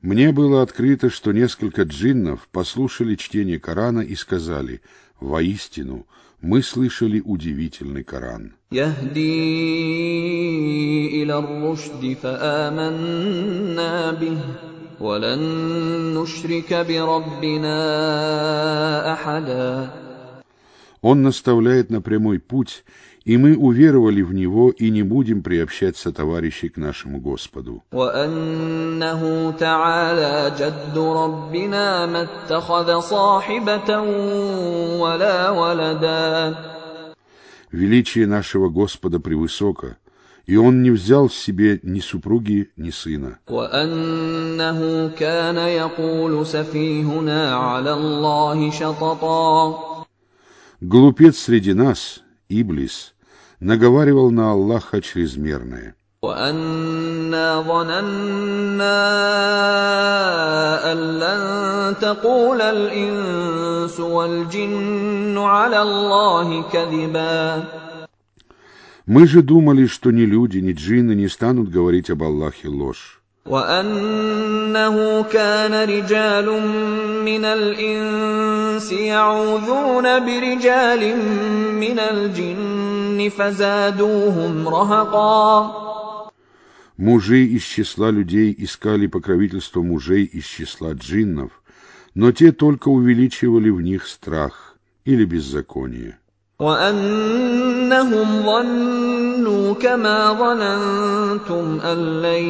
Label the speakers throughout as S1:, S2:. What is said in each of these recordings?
S1: Мне было открыто, что несколько джиннов послушали чтение Корана и сказали «Воистину, мы слышали удивительный Коран». Он наставляет на прямой путь, и мы уверовали в Него и не будем приобщаться товарищей к нашему Господу. Величие нашего Господа превысоко, и он не взял в себе ни супруги, ни сына. Глупец среди нас, Иблис, наговаривал на Аллаха чрезмерное.
S2: وأنا ظننا أن لن تقول الإنس والجن على الله كذبا
S1: Мы же думали, что ни люди, ни джинны не станут говорить об Аллахе ложь.
S2: وأنه كان رجال من الإنس يعوذون برجال من الجن فزادوهم رهقا
S1: Мужи из числа людей искали покровительство мужей из числа джиннов, но те только увеличивали в них страх или беззаконие.
S2: وأنهم ظنوا كما ظننتم أن لن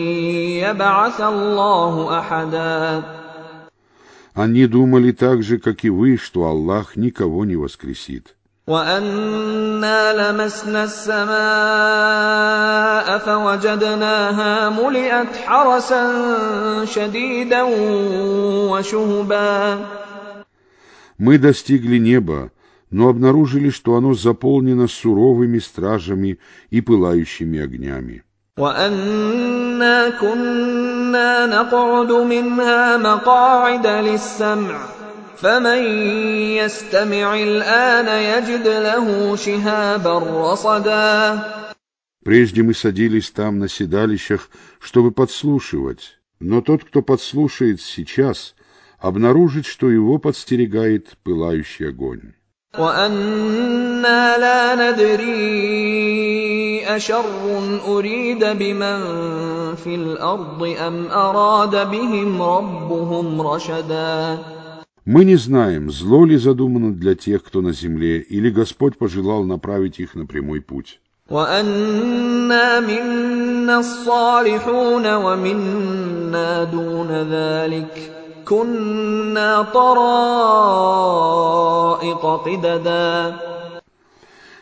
S2: يبعث الله أحدا
S1: Они думали так же, как и вы, что Аллах никого не воскресит.
S2: وأنا لمسنا السماء فوجدناها ملئت حرسا شديدا وشهبا
S1: Мы достигли неба, но обнаружили, что оно заполнено суровыми стражами и пылающими огнями.
S2: وأنا كنا نقعد منها مقاعد للسمع فمن يستمع الآن يجد له شهابا رصدا
S1: Прежде мы садились там на седалищах, чтобы подслушивать, но тот, кто подслушает сейчас, обнаружит, что его подстерегает пылающий огонь.
S2: وأنا لا ندري أشر أريد بمن في الأرض أم أراد بهم ربهم رشدا
S1: Мы не знаем, зло ли задумано для тех, кто на земле, или Господь пожелал направить их на прямой путь.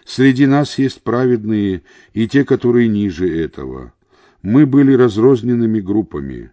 S1: Среди нас есть праведные и те, которые ниже этого. Мы были разрозненными группами.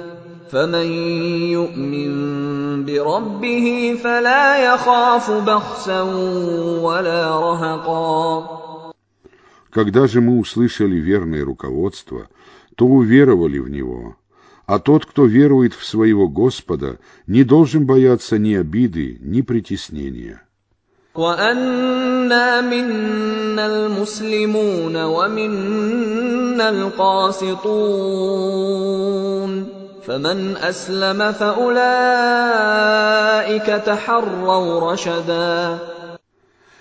S2: فمن يؤمن بربه فلا يخاف بخسا ولا رهقا
S1: Когда же мы услышали верное руководство, то уверовали в него. А тот, кто верует в своего Господа, не должен бояться ни обиды, ни притеснения.
S2: وأنا منا المسلمون ومنا القاسطون فمن أسلم فأولئك تحروا رشدا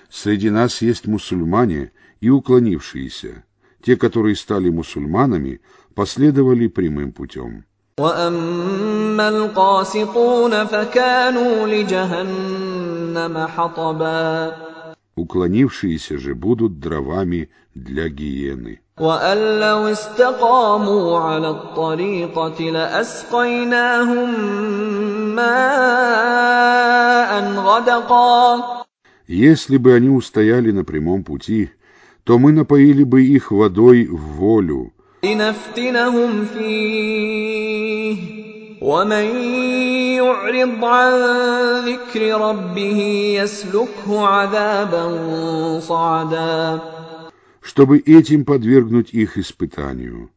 S1: Среди нас есть мусульмане и уклонившиеся. Те, которые стали мусульманами, последовали прямым путем.
S2: وأما القاسطون فكانوا لجهنم جهنم حطبا
S1: Уклонившиеся же будут дровами для гиены.
S2: وأن لو استقاموا على الطريقة لأسقيناهم ماء غدقا
S1: Если бы они устояли на прямом пути, то мы напоили бы их водой в волю,
S2: لنفتنهم فيه ومن يعرض عن ذكر ربه يسلكه عذابا صعدا
S1: чтобы этим подвергнуть их испытанию.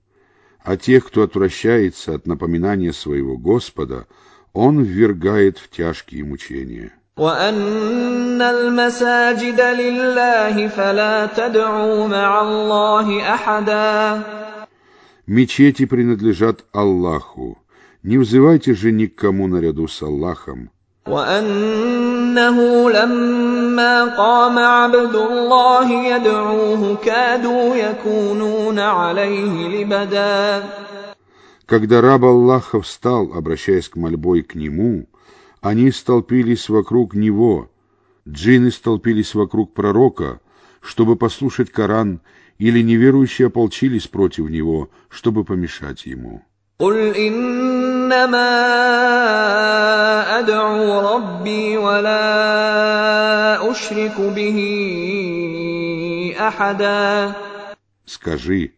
S1: А тех, кто отвращается от напоминания своего Господа, он ввергает в тяжкие мучения.
S2: وأن المساجد لله فلا تدعوا مع الله أحدا
S1: Мечети принадлежат Аллаху. Не взывайте же ни к кому наряду с Аллахом.
S2: وأنه لما قام عبد الله يدعوه كادوا يكونون عليه لبدا
S1: Когда раб Аллаха встал, обращаясь к мольбой к нему, они столпились вокруг него, джинны столпились вокруг пророка, чтобы послушать Коран, или неверующие ополчились против него, чтобы помешать ему.
S2: قل إنما أدعو ربي ولا أشرك به أحدا
S1: Скажи,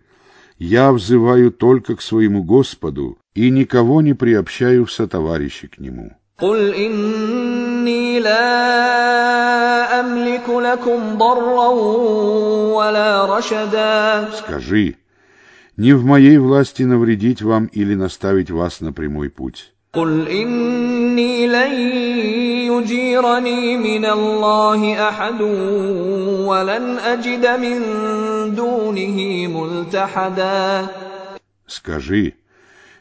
S1: я взываю только к своему Господу и никого не приобщаю в сотоварищи к Нему.
S2: قل إني لا أملك لكم ضرا ولا رشدا
S1: Скажи, не в моей власти навредить вам или наставить вас на прямой путь.
S2: قل إني لن يجيرني من الله أحد ولن أجد من دونه ملتحدا
S1: Скажи,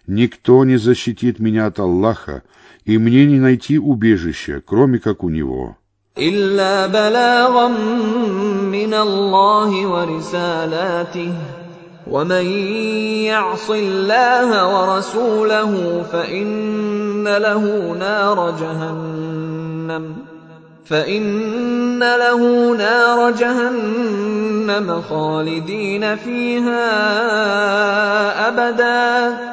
S1: никто не защитит меня от Аллаха, и мне не найти убежища, кроме как у Него.
S2: إلا بلاغا من الله ورسالاته ومن يعص الله ورسوله فإن له نار جهنم فإن له نار جهنم خالدين فيها أبدا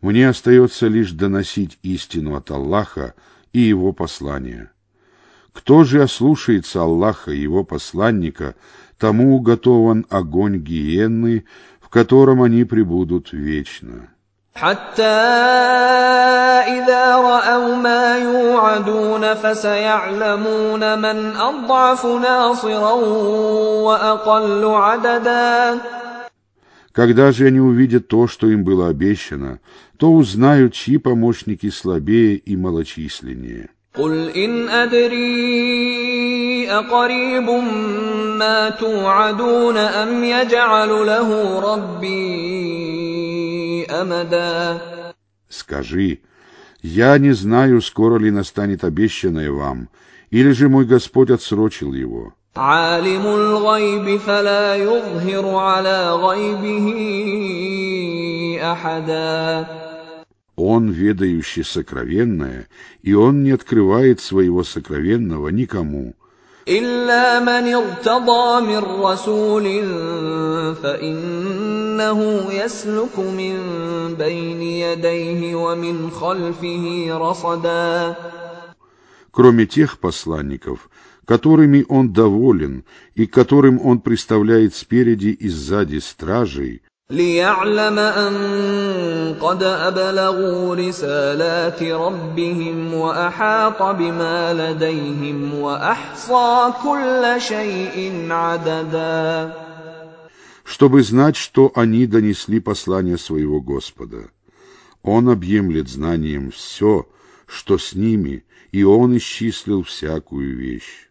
S1: Мне остается лишь доносить истину от Аллаха и Его послания. Кто же ослушается Аллаха и Его посланника, тому готован огонь гиенны, в котором они пребудут вечно.
S2: حتى إذا رأوا ما يوعدون فسيعلمون من أضعف ناصرا وأقل عددا
S1: Когда же они увидят то, что им было обещано, то узнают, чьи помощники слабее и малочисленнее.
S2: قل إن أدري أقريب ما توعدون أم يجعل له ربي أمدا
S1: Скажи, я не знаю, скоро ли настанет обещанное вам, или же мой Господь отсрочил его.
S2: عالم الغيب فلا يظهر على غيبه أحدا
S1: Он, ведающий сокровенное, и он не открывает своего сокровенного никому,
S2: إلا من ارتضى من رسول فإنه يسلك من بين يديه ومن خلفه رصدا
S1: кроме тех посланников, которыми он доволен и которым он представляет спереди и сзади стражей,
S2: ليعلم أن قد أبلغوا رسالات ربهم وأحاط بما لديهم وأحصى كل شيء عددا
S1: чтобы знать, что они донесли послание своего Господа. Он объемлет знанием все, что с ними, и он исчислил всякую вещь.